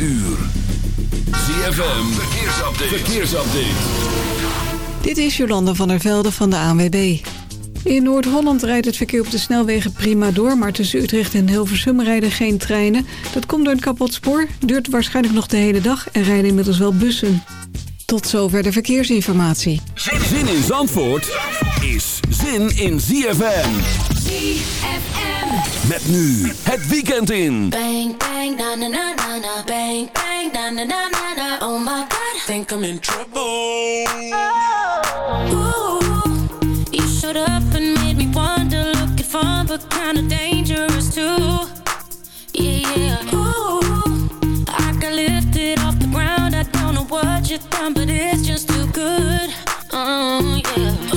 uur. ZFM, verkeersupdate. verkeersupdate. Dit is Jolanda van der Velde van de ANWB. In Noord-Holland rijdt het verkeer op de snelwegen prima door... maar tussen Utrecht en Hilversum rijden geen treinen. Dat komt door een kapot spoor, duurt waarschijnlijk nog de hele dag... en rijden inmiddels wel bussen. Tot zover de verkeersinformatie. Zin in Zandvoort is zin in ZFM. ZFM. Met nu het weekend in. Bang, bang, na na na na na. Bang, bang, na na na na na. Oh my god. Think I'm in trouble. Oh. Ooh, you showed up and made me wonder. Looking fun, but kinda dangerous too. Yeah, yeah. Ooh, I got lifted off the ground. I don't know what you done, but it's just too good. Oh, yeah.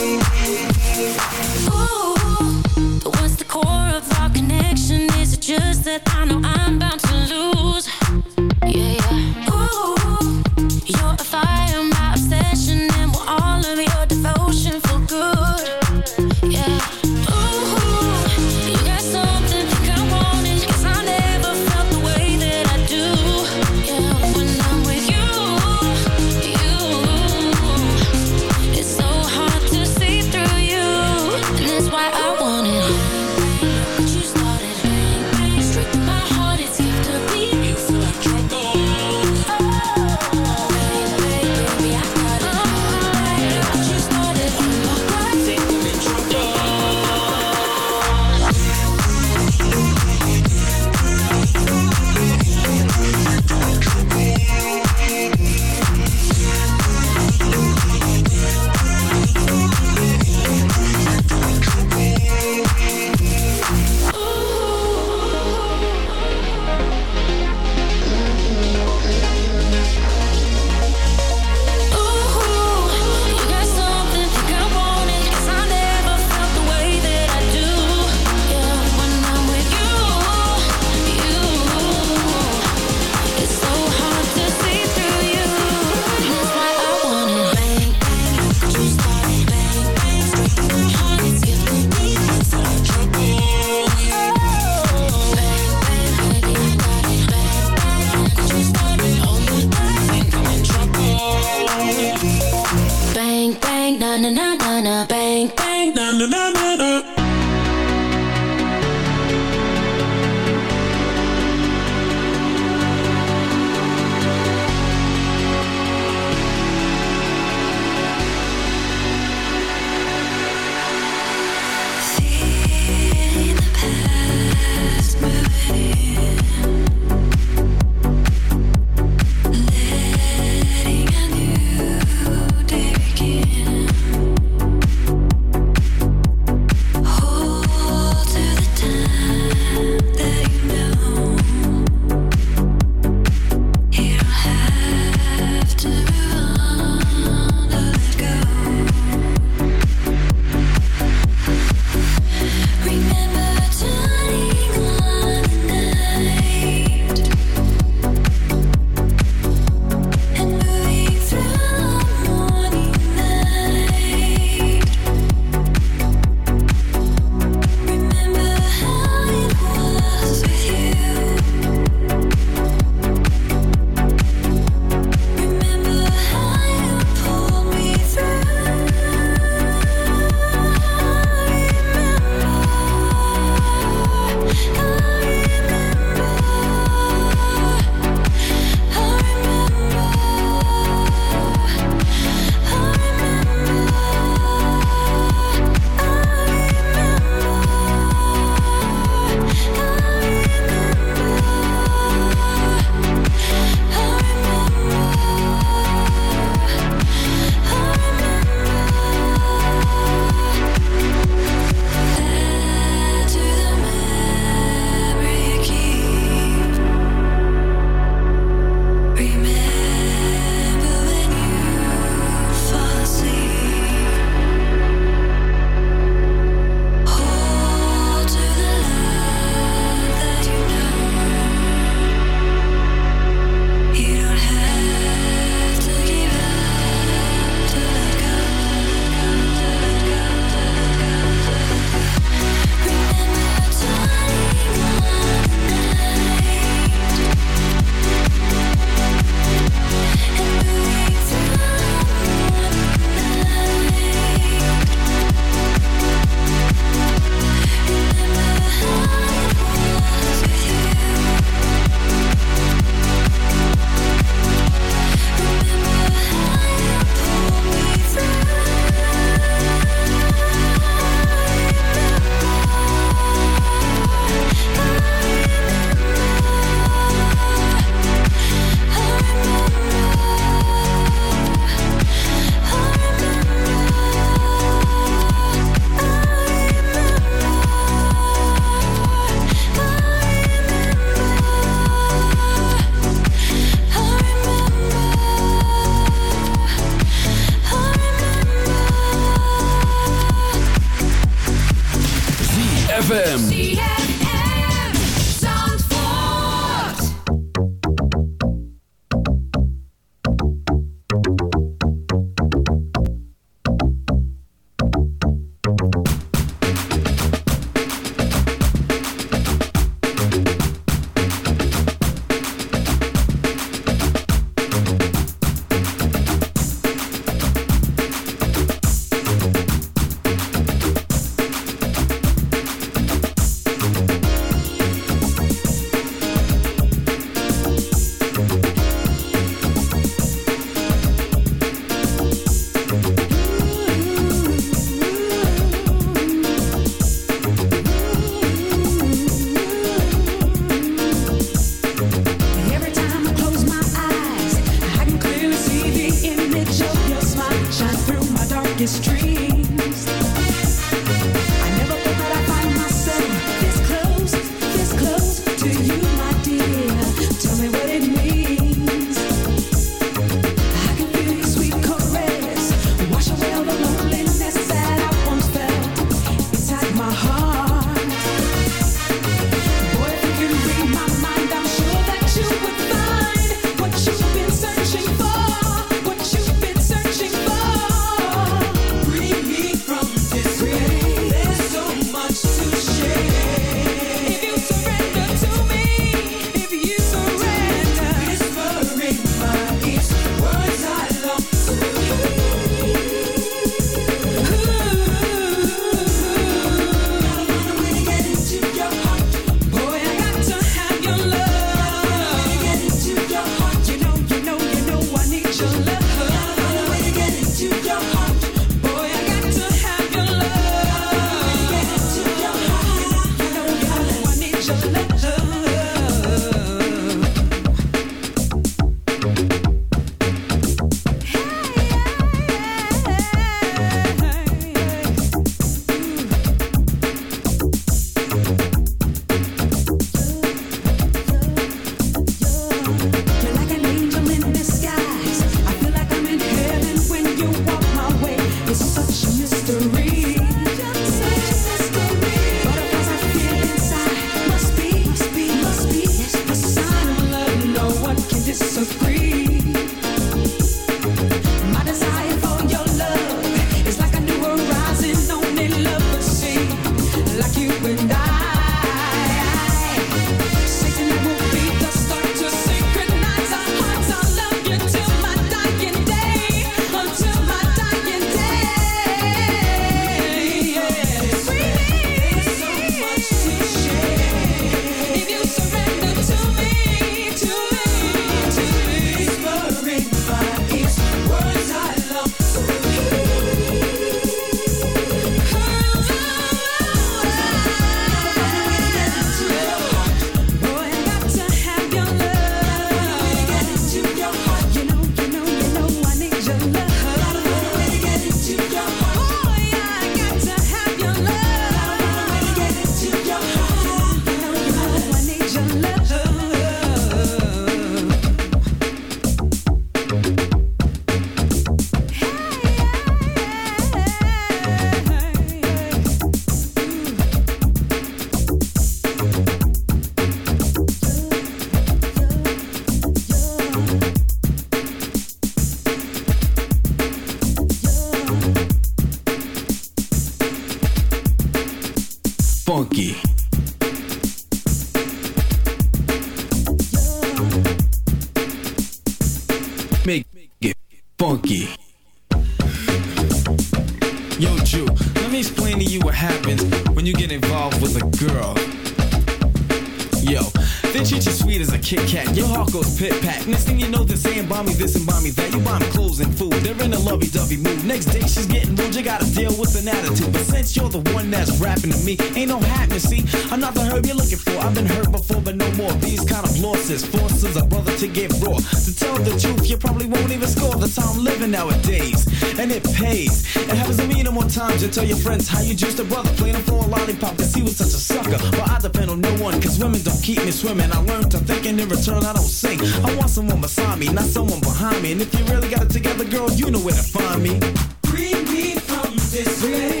To tell the truth, you probably won't even score the time living nowadays. And it pays. It happens to me no more times. You tell your friends how you just a brother, playing for a lollipop, cause he was such a sucker. But I depend on no one, cause women don't keep me swimming. I learned to think, and in return, I don't sing. I want someone beside me, not someone behind me. And if you really got it together, girl, you know where to find me. Free me from this.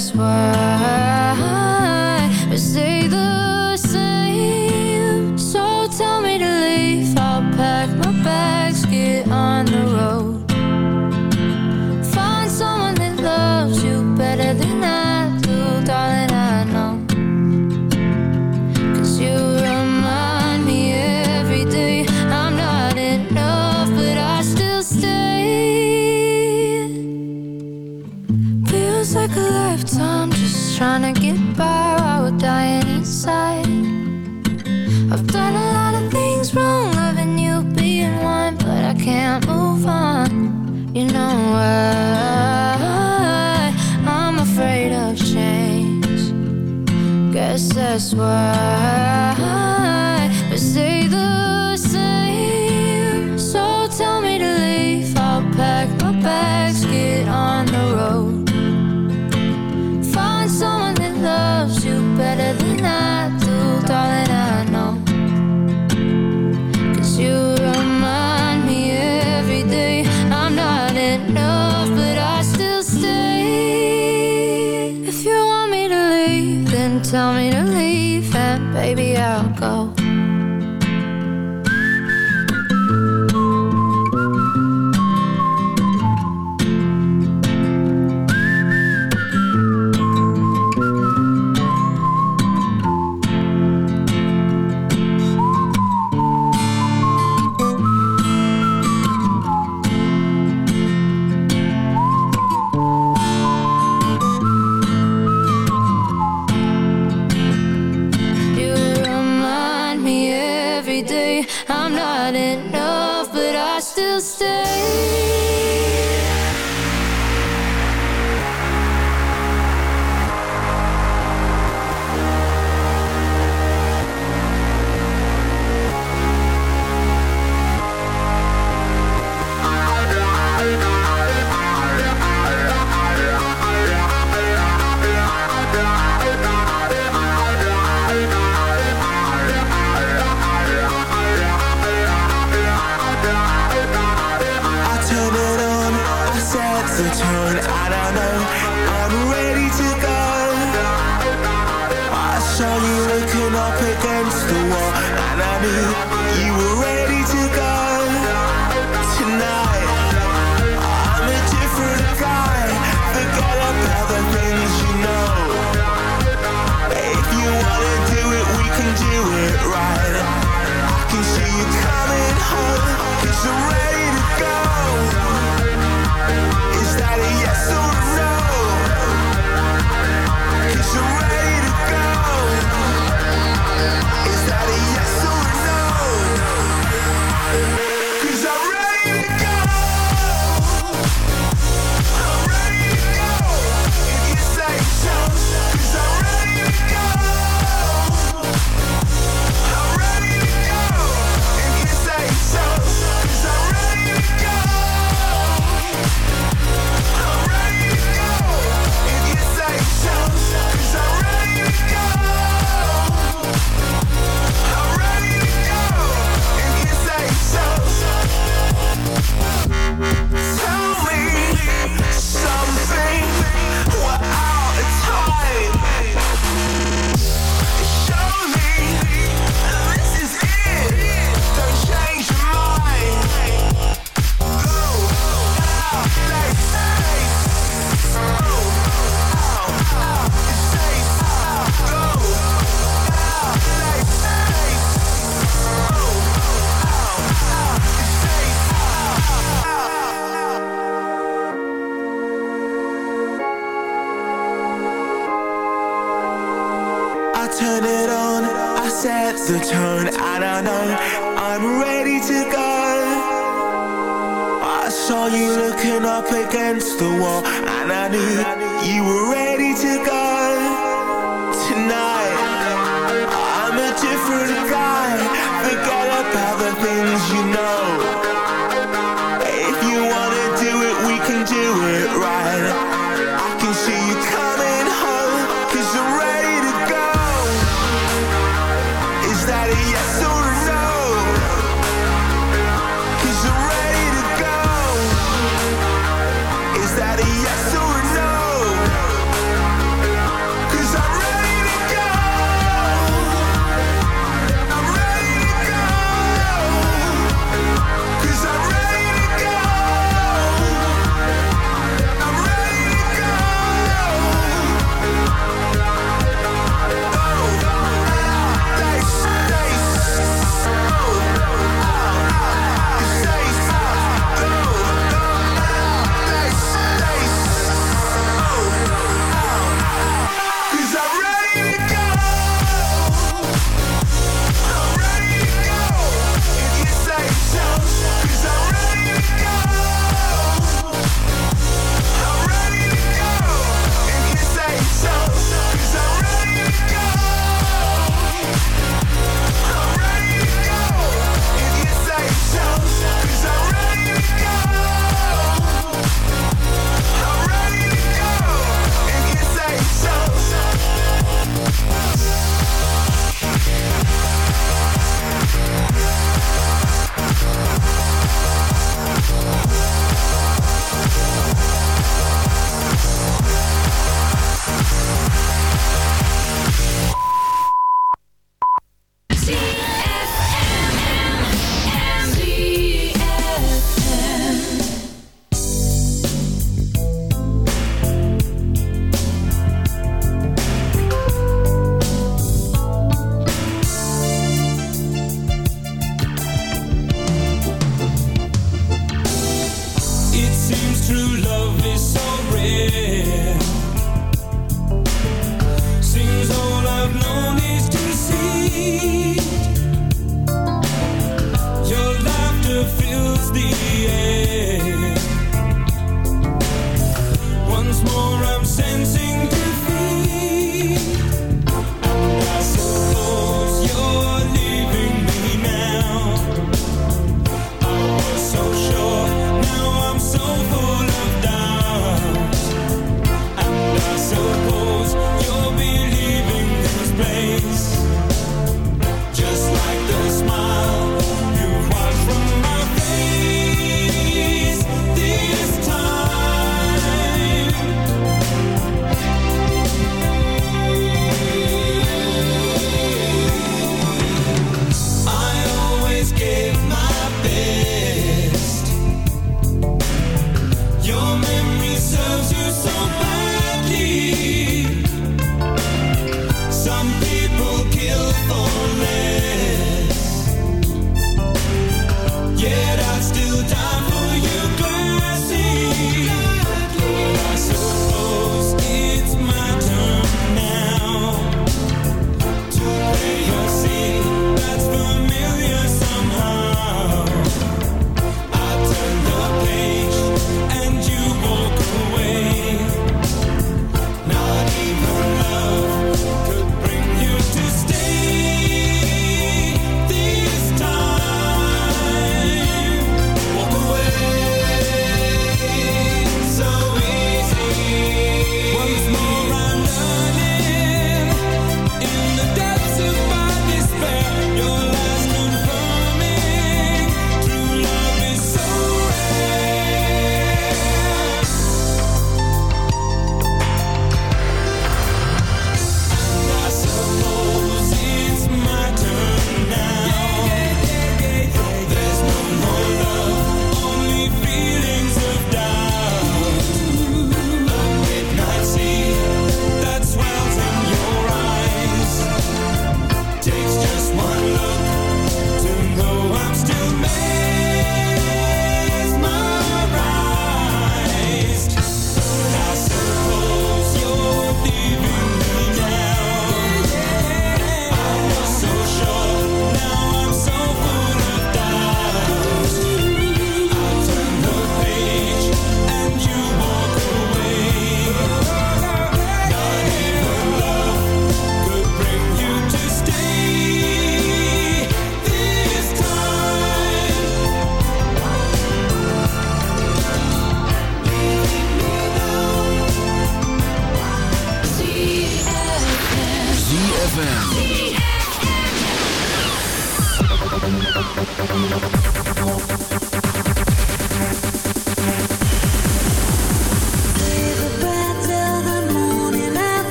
just why still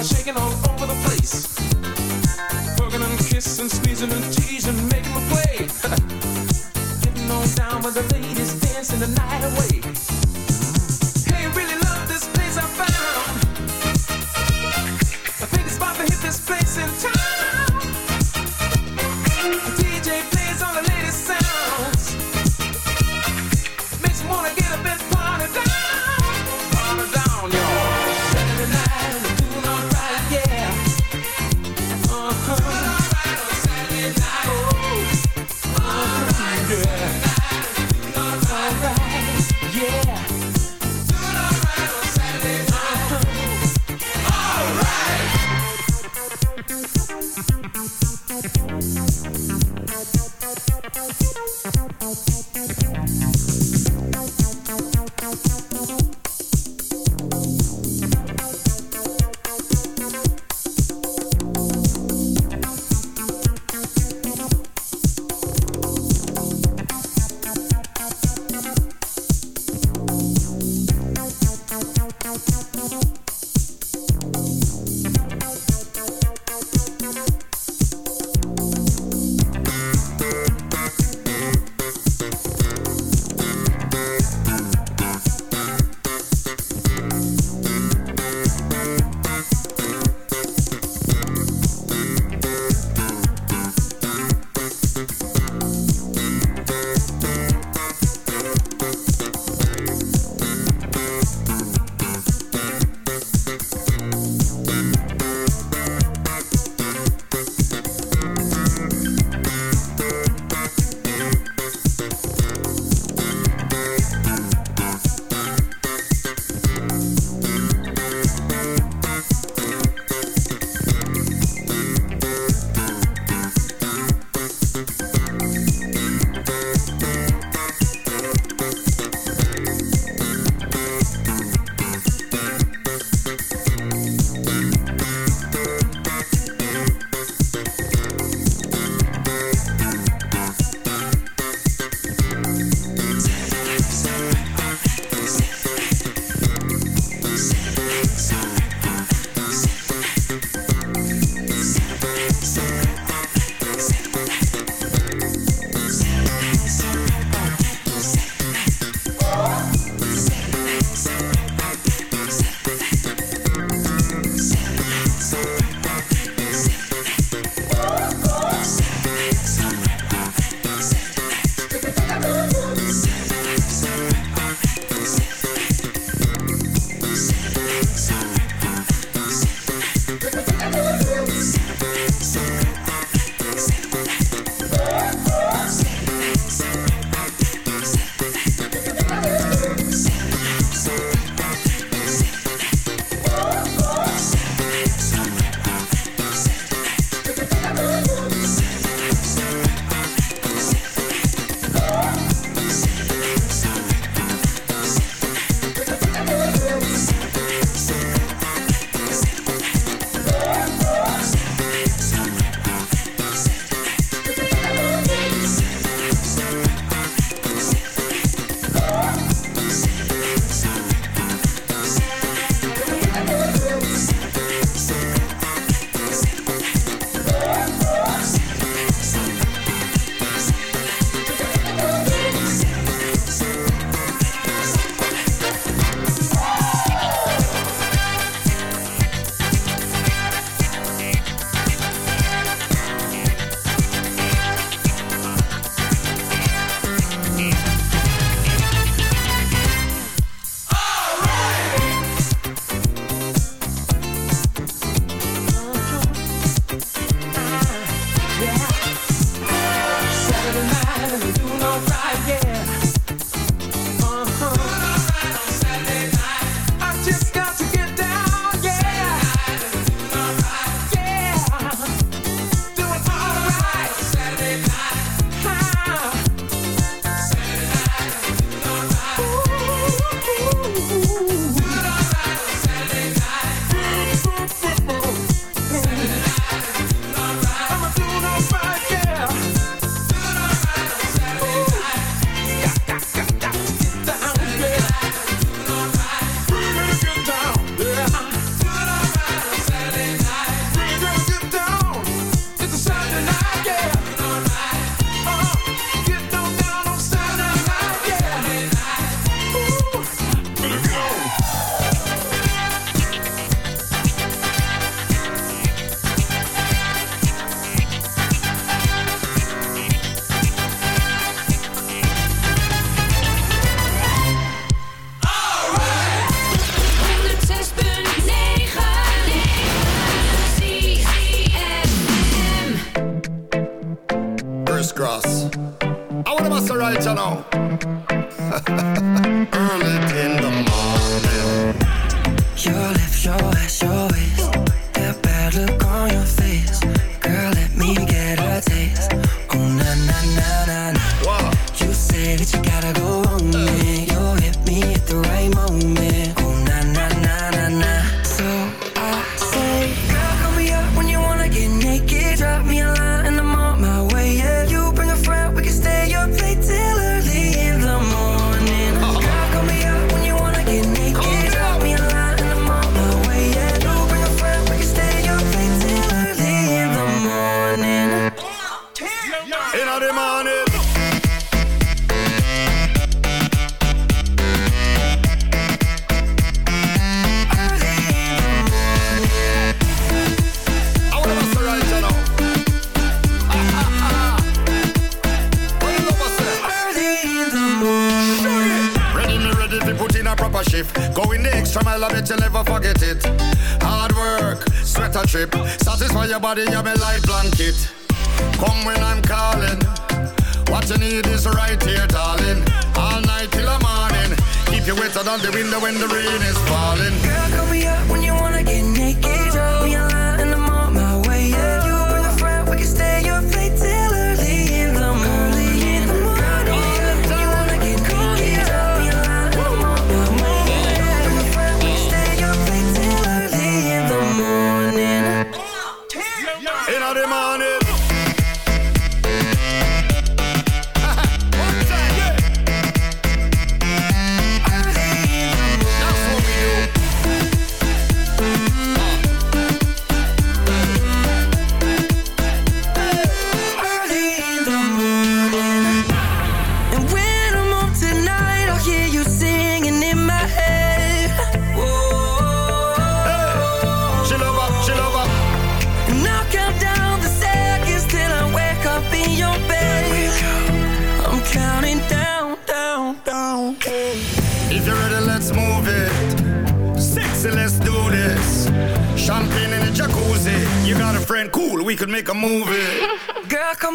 body shaking all over the place. Hugging and kissing, squeezing and teasing, making me play. Getting on down with the ladies, dancing the night away. all of us are right, you know. Early in the morning. You lift your eyes your waist. That bad look on your face. Girl, let me get a taste. Oh, na na na na. na. You say that you The when the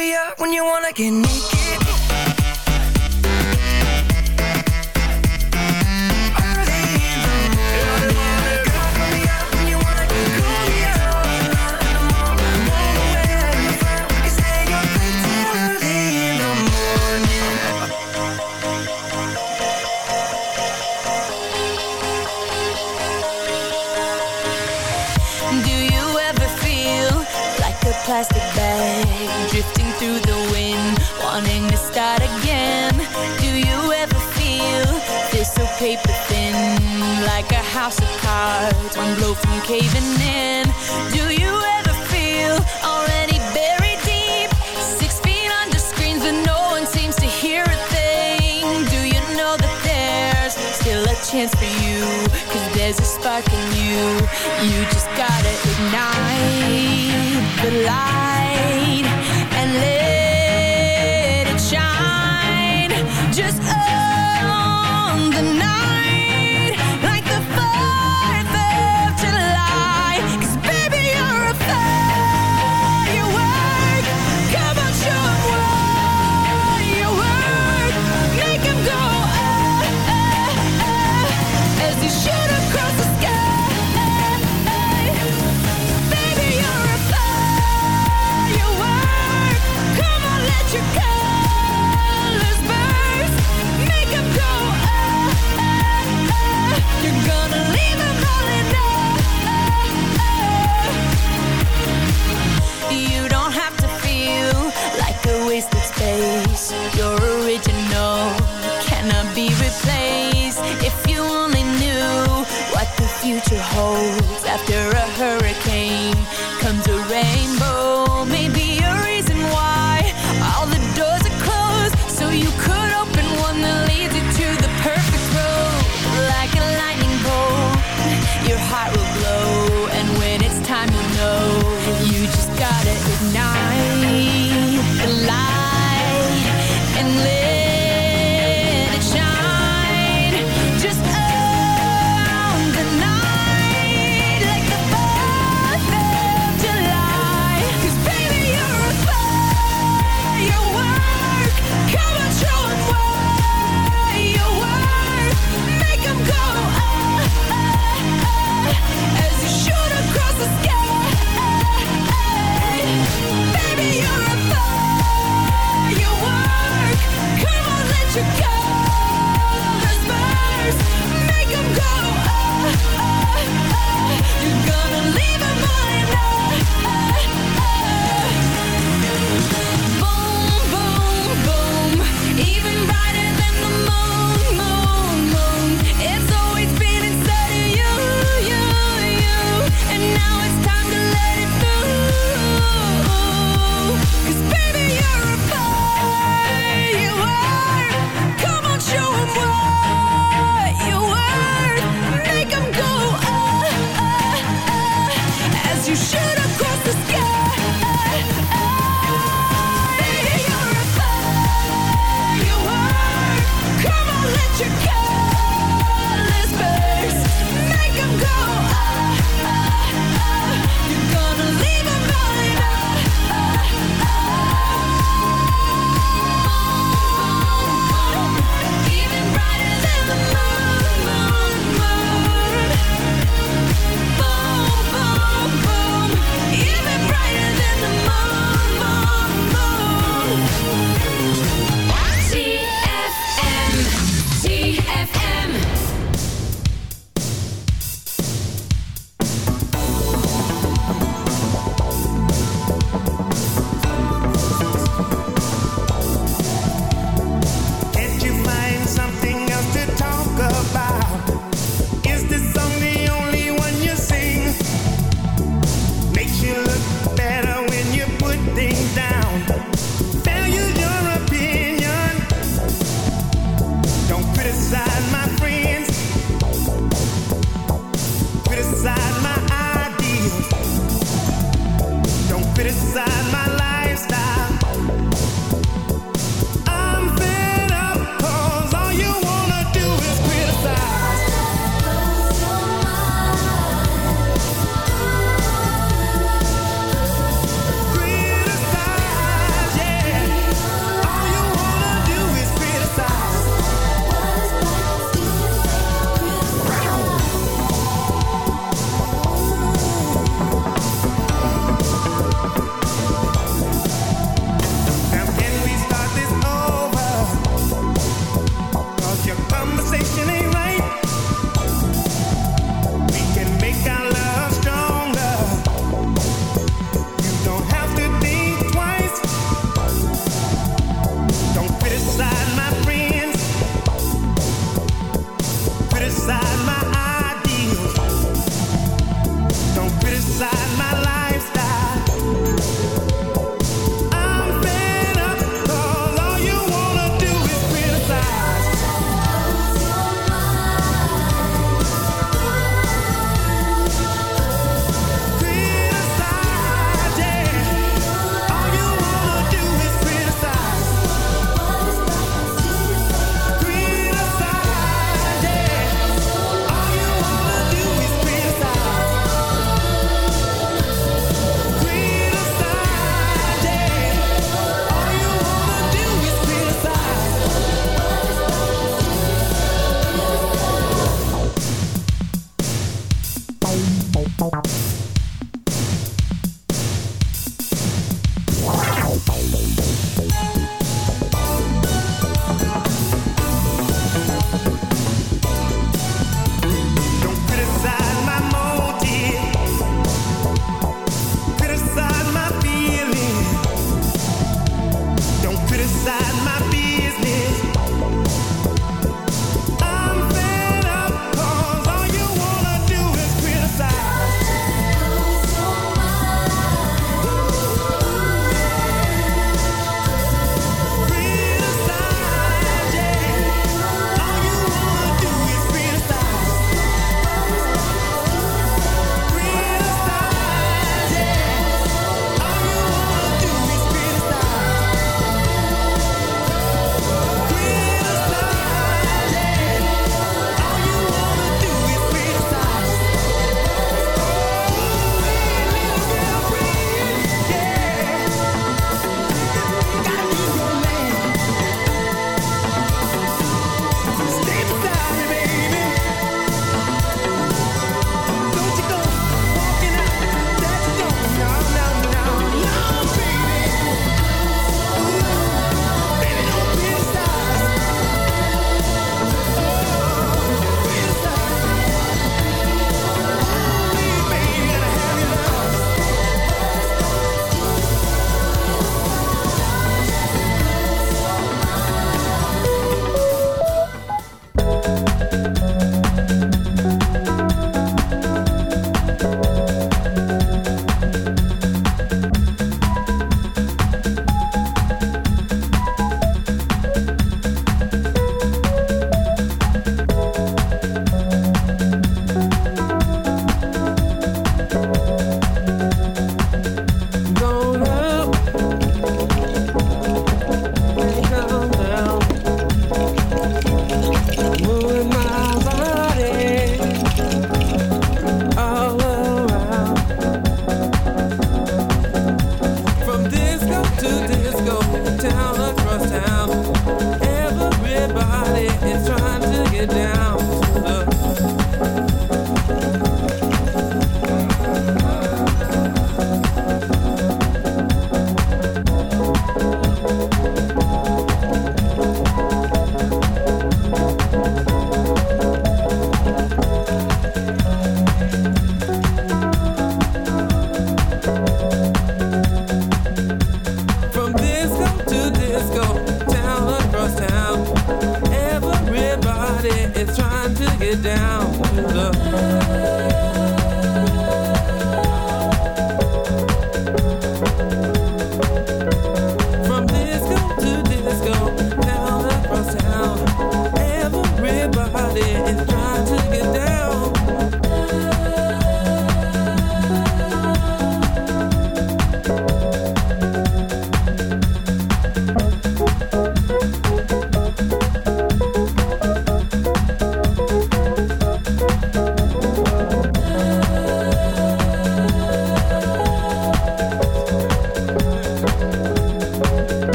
me up when you wanna get naked.